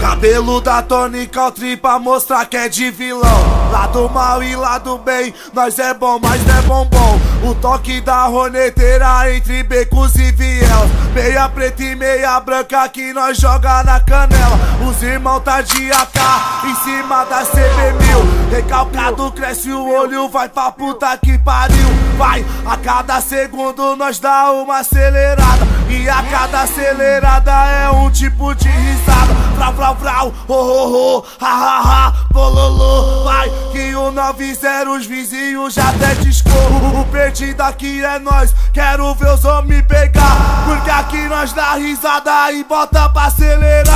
Cabelo da tônica, o tripa mostrar que é de vilão. Lado mal e lado bem, nós é bom, mas não é bombom. O toque da roneteira entre becos e vielas. Meia preta e meia branca que nós joga na canela. Os irmãos tá de AK em cima da CB1000. Recalcado cresce o olho, vai pra puta que pariu. Vai, a cada segundo nós dá uma acelerada. E a cada acelerada é um tipo de risada. Vrau, vrau, vrau, oh, oh, oh, ha, ha, ha, bololô. Vai, que o 90 os vizinhos já até discou. O perdido aqui é nós, quero ver os homens pegar. Porque aqui nós dá risada e bota pra acelerar.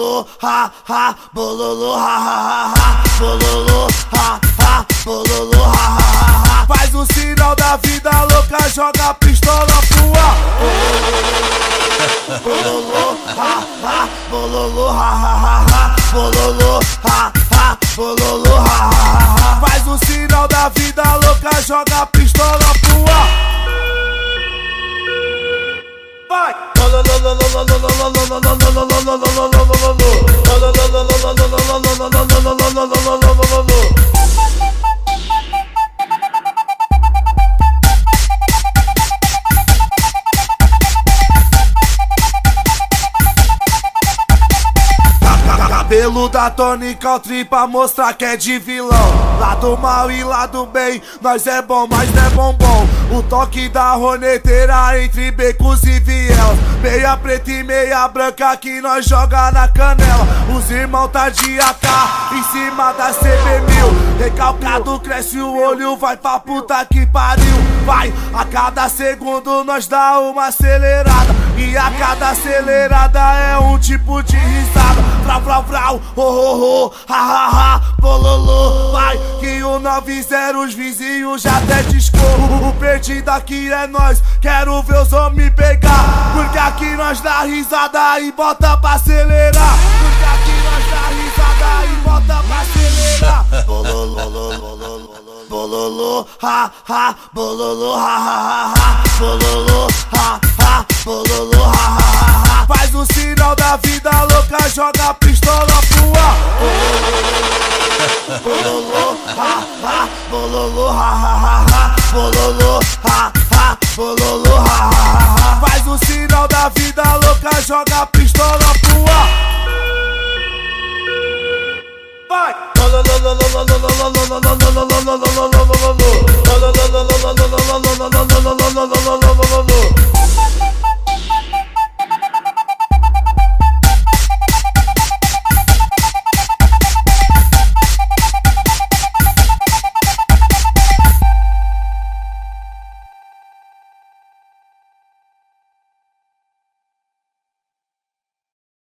Bololô, ha, ha, bololô, ha, ha, ha, bololô, ha, ha, bololô, ha, ha, ha. Faz o sinal da vida louca, joga a pistola pro ar. Bololô, ha, ha, bololô, ha, ha, ha, ha, bololô, ha, ha, bololô, ha, ha, ha. Faz o sinal da vida louca, joga a pistola pro ar. Vai! la la la la Cabelo da tônica, o tripa mostrar que é de vilão. Lado mal e lado bem, nós é bom, mas não é bombom. O toque da roneteira entre becos e vielas. Meia preta e meia branca que nós joga na canela. Os irmãos tá de AK em cima da CB1000. Recalcado cresce o olho, vai pra puta que pariu. Vai, a cada segundo nós dá uma acelerada. Cada acelerada é um tipo de risada. Vrau, vrau, vrau, oh, oh, oh, ha, ha, ha, bololô. Vai, que o 90 os vizinhos já até discou. O perdido aqui é nós, quero ver os homens pegar. Porque aqui nós dá risada e bota pra acelerar. Porque aqui nós dá risada e bota pra acelerar. Bololô, ha, ha, bololô, ha, ha, ha, bololô, ha, ha, bololô, ha, ha, ha. Faz o sinal da vida louca, joga a pistola pro ar. Bololô, ha, ha, bololô, ha, ha, ha, ha, bololô, ha, ha, bololô, ha, ha. Faz o sinal da vida louca, joga a pistola pro ar. Vai!